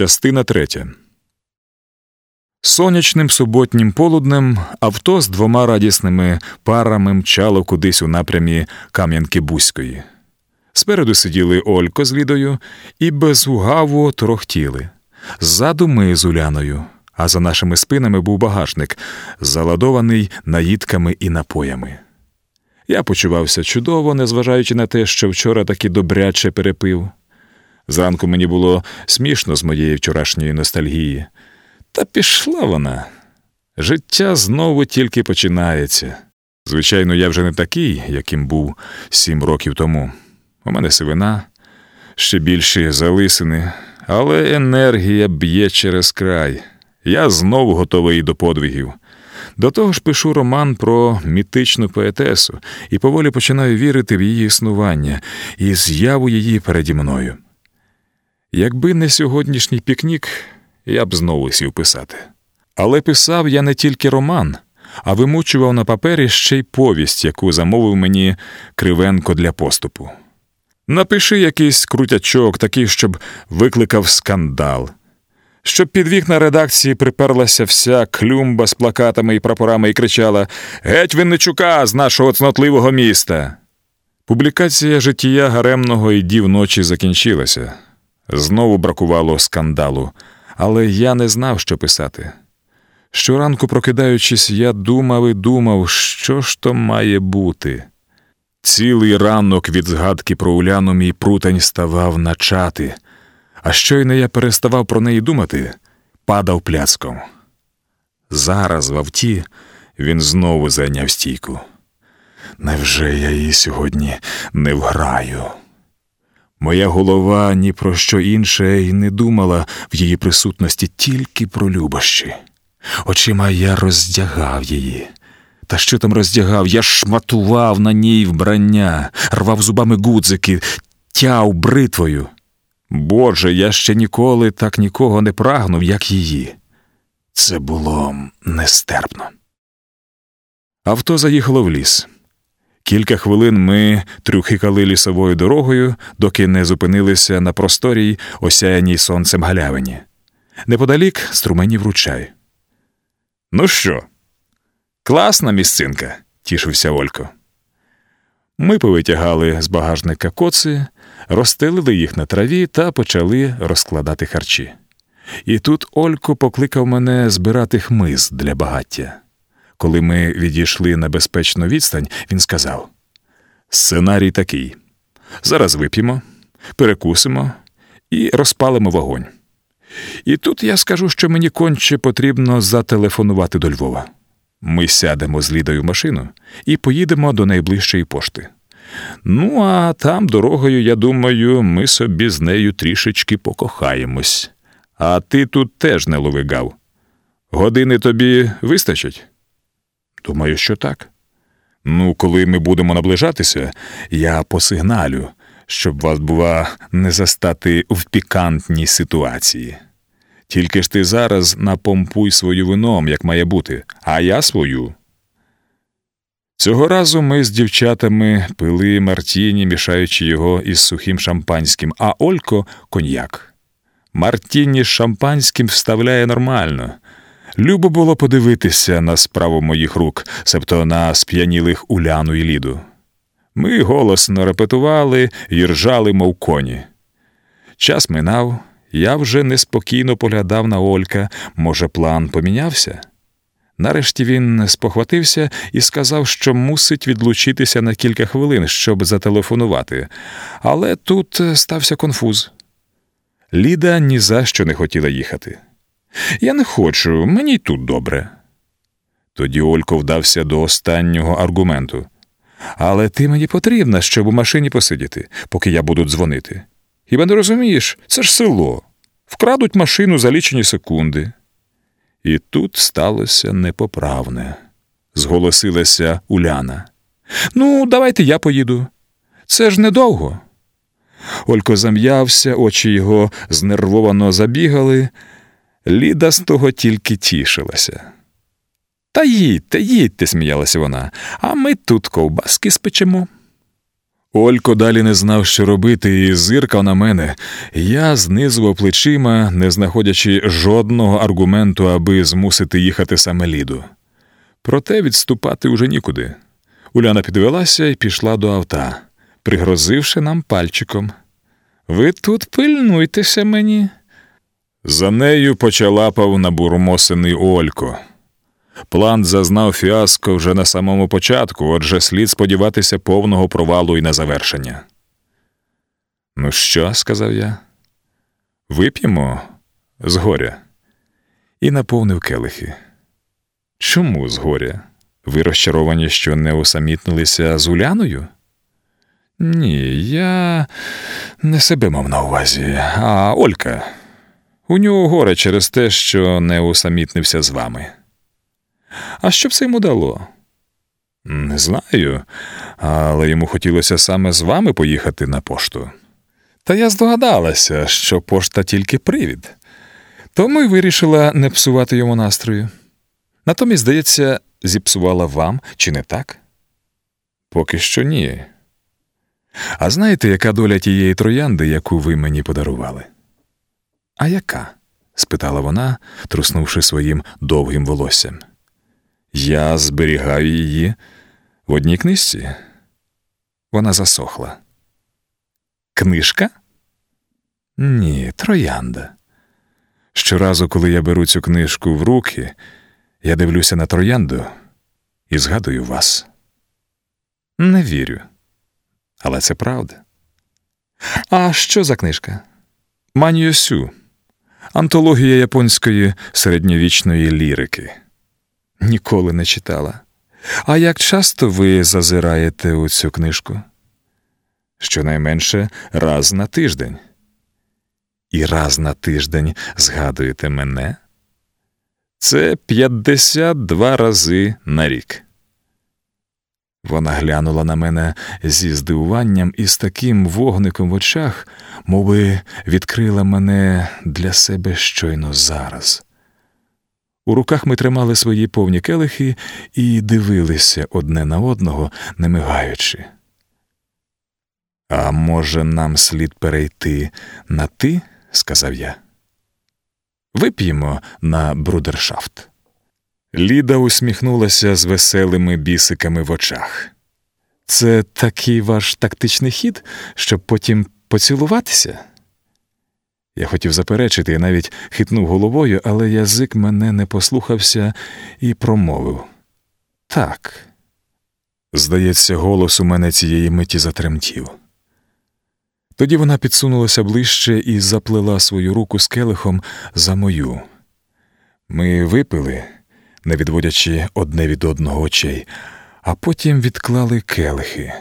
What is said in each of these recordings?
Частина третя. Сонячним суботнім полуднем авто з двома радісними парами мчало кудись у напрямі Кам'янки Бузької. Спереду сиділи Олько з Лідою і безугаво торохтіли. Ззаду ми з Уляною, а за нашими спинами був багажник, заладований наїдками і напоями. Я почувався чудово, незважаючи на те, що вчора таки добряче перепив. Зранку мені було смішно з моєї вчорашньої ностальгії. Та пішла вона. Життя знову тільки починається. Звичайно, я вже не такий, яким був сім років тому. У мене сивина, ще більші залисини, але енергія б'є через край. Я знову готовий до подвигів. До того ж пишу роман про мітичну поетесу і поволі починаю вірити в її існування і з'яву її переді мною. Якби не сьогоднішній пікнік, я б знову сів писати. Але писав я не тільки роман, а вимучував на папері ще й повість, яку замовив мені Кривенко для поступу. Напиши якийсь крутячок, такий, щоб викликав скандал, щоб під вікна редакції приперлася вся клюмба з плакатами і прапорами і кричала Геть Винничука з нашого цнотливого міста. Публікація життя гаремного і дів ночі закінчилася. Знову бракувало скандалу, але я не знав, що писати. Щоранку, прокидаючись, я думав і думав, що ж то має бути. Цілий ранок від згадки про Уляну мій прутень ставав начати, а щойно я переставав про неї думати, падав пляцком. Зараз в авті він знову зайняв стійку. Невже я її сьогодні не вграю? Моя голова ні про що інше й не думала в її присутності тільки про любощі. Очима я роздягав її. Та що там роздягав? Я шматував на ній вбрання, рвав зубами гудзики, тяв бритвою. Боже, я ще ніколи так нікого не прагнув, як її. Це було нестерпно. Авто заїхало в ліс. Кілька хвилин ми трюхикали лісовою дорогою, доки не зупинилися на просторій, осяяній сонцем галявині. Неподалік струменів ручай. Ну що? Класна місцинка, тішився Олько. Ми повитягали з багажника коци, розстелили їх на траві та почали розкладати харчі. І тут Олько покликав мене збирати хмиз для багаття. Коли ми відійшли на безпечну відстань, він сказав: Сценарій такий: зараз вип'ємо, перекусимо і розпалимо вогонь. І тут я скажу, що мені конче потрібно зателефонувати до Львова. Ми сядемо з Лідою в машину і поїдемо до найближчої пошти. Ну, а там дорогою, я думаю, ми собі з нею трішечки покохаємось. А ти тут теж не ловигав. Години тобі вистачить? Думаю, що так. Ну, коли ми будемо наближатися, я посигналю, щоб вас, бува, не застати в пікантній ситуації. Тільки ж ти зараз напомпуй свою вином, як має бути, а я свою. Цього разу ми з дівчатами пили Мартіні, мішаючи його із сухим шампанським, а Олько коньяк. Мартіні з шампанським вставляє нормально. Любо було подивитися на справу моїх рук, себто на сп'янілих Уляну і Ліду. Ми голосно репетували і ржали, мов коні. Час минав, я вже неспокійно поглядав на Олька, може, план помінявся. Нарешті він спохватився і сказав, що мусить відлучитися на кілька хвилин, щоб зателефонувати. Але тут стався конфуз. Ліда ні за що не хотіла їхати. Я не хочу, мені й тут добре. Тоді Олько вдався до останнього аргументу. Але ти мені потрібна, щоб у машині посидіти, поки я буду дзвонити. Хіба не розумієш, це ж село. Вкрадуть машину за лічені секунди. І тут сталося непоправне, зголосилася Уляна. Ну, давайте я поїду. Це ж недовго. Олько зам'явся, очі його знервовано забігали. Ліда з того тільки тішилася. Та їдьте, їдьте, сміялася вона, а ми тут ковбаски спечемо. Олько далі не знав, що робити, і зиркав на мене. Я знизував плечима, не знаходячи жодного аргументу, аби змусити їхати саме Ліду. Проте відступати уже нікуди. Уляна підвелася і пішла до авто, пригрозивши нам пальчиком. Ви тут пильнуйтеся мені. За нею почалапав набурмосений Олько. План зазнав фіаско вже на самому початку, отже, слід сподіватися повного провалу і на завершення. Ну що, сказав я, вип'ємо згоря. І наповнив келихи. Чому згоря? Ви розчаровані, що не усамітнилися з Уляною? Ні, я не себе мав на увазі, а Олька. У нього горе через те, що не усамітнився з вами. А що б це йому дало? Не знаю, але йому хотілося саме з вами поїхати на пошту. Та я здогадалася, що пошта тільки привід, тому й вирішила не псувати йому настрою. Натомість, здається, зіпсувала вам, чи не так? Поки що ні. А знаєте, яка доля тієї троянди, яку ви мені подарували? А яка? спитала вона, труснувши своїм довгим волоссям. Я зберігаю її в одній книжці. Вона засохла. Книжка? Ні, троянда. Щоразу, коли я беру цю книжку в руки, я дивлюся на троянду і згадую вас. Не вірю. Але це правда. А що за книжка? Маньйосю. Антологія японської середньовічної лірики. Ніколи не читала. А як часто ви зазираєте у цю книжку? Щонайменше раз на тиждень. І раз на тиждень згадуєте мене? Це 52 рази на рік. Вона глянула на мене зі здивуванням і з таким вогником в очах, мови відкрила мене для себе щойно зараз. У руках ми тримали свої повні келихи і дивилися одне на одного, не мигаючи. А може, нам слід перейти на ти? сказав я. Вип'ємо на брудершафт. Ліда усміхнулася з веселими бісиками в очах. Це такий ваш тактичний хід, щоб потім поцілуватися? Я хотів заперечити і навіть хитнув головою, але язик мене не послухався і промовив так. Здається, голос у мене цієї миті затремтів. Тоді вона підсунулася ближче і заплела свою руку з келихом за мою. Ми випили, не відводячи одне від одного очей, а потім відклали келихи.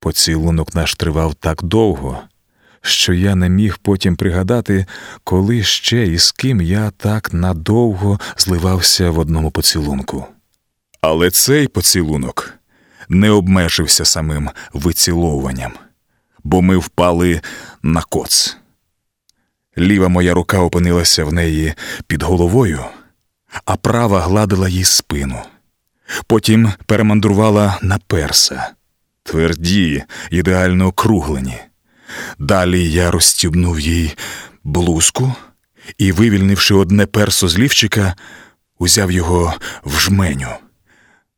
Поцілунок наш тривав так довго, що я не міг потім пригадати, коли ще і з ким я так надовго зливався в одному поцілунку. Але цей поцілунок не обмежився самим виціловуванням бо ми впали на коц. Ліва моя рука опинилася в неї під головою, а права гладила їй спину. Потім перемандрувала на перса, тверді, ідеально округлені. Далі я розстібнув їй блузку і, вивільнивши одне персо з лівчика, узяв його в жменю,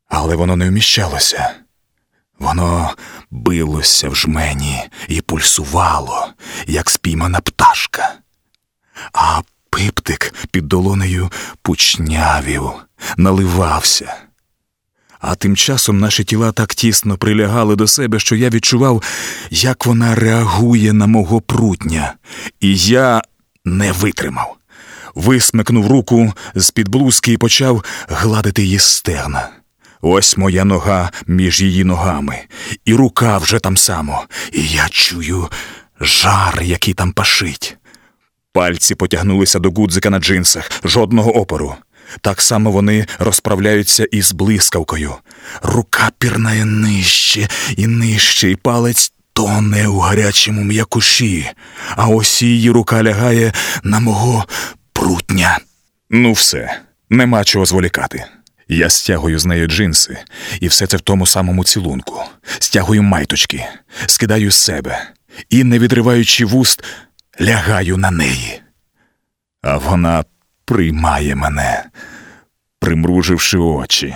але воно не вміщалося. Воно билося в жмені і пульсувало, як спіймана пташка, а пиптик під долонею пучнявів, наливався. А тим часом наші тіла так тісно прилягали до себе, що я відчував, як вона реагує на мого прутня, і я не витримав. Висмикнув руку з під блузки і почав гладити її стегна. Ось моя нога між її ногами, і рука вже там само, і я чую жар, який там пашить. Пальці потягнулися до гудзика на джинсах, жодного опору. Так само вони розправляються із блискавкою. Рука пірнає нижче і нижче, і палець тоне у гарячому м'якуші, а ось її рука лягає на мого прутня. Ну, все, нема чого зволікати. Я стягую з неї джинси, і все це в тому самому цілунку. Стягую майточки, скидаю себе і, не відриваючи вуст, лягаю на неї. А вона приймає мене, примруживши очі,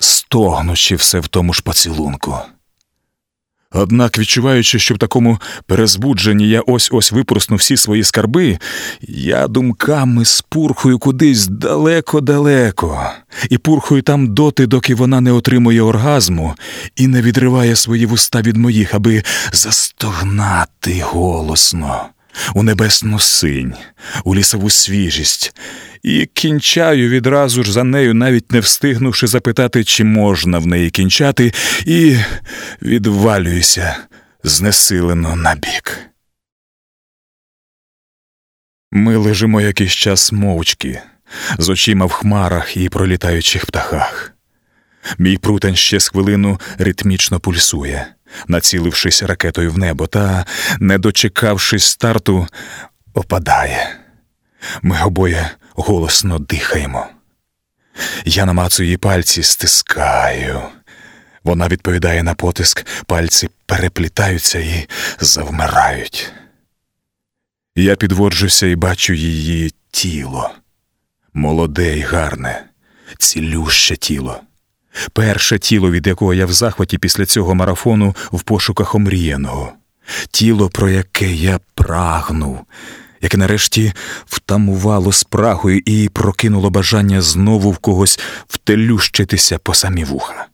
стогнучи все в тому ж поцілунку. Однак, відчуваючи, що в такому перезбудженні я ось ось випорсну всі свої скарби, я думками спурхую кудись далеко-далеко, і пурхую там доти, доки вона не отримує оргазму і не відриває свої вуста від моїх, аби застогнати голосно у небесну синь, у лісову свіжість, і кінчаю відразу ж за нею, навіть не встигнувши запитати, чи можна в неї кінчати, і відвалююся знесилено набік. Ми лежимо якийсь час мовчки, з очима в хмарах і пролітаючих птахах. Мій прутень ще з хвилину ритмічно пульсує, націлившись ракетою в небо, та, не дочекавшись старту, опадає. Ми обоє голосно дихаємо. Я намацую її пальці, стискаю. Вона відповідає на потиск, пальці переплітаються і завмирають. Я підводжуся і бачу її тіло, молоде й гарне, цілюще тіло. Перше тіло, від якого я в захваті після цього марафону в пошуках омріяного, тіло, про яке я прагнув, яке нарешті втамувало спрагою і прокинуло бажання знову в когось втелющитися по самі вуха.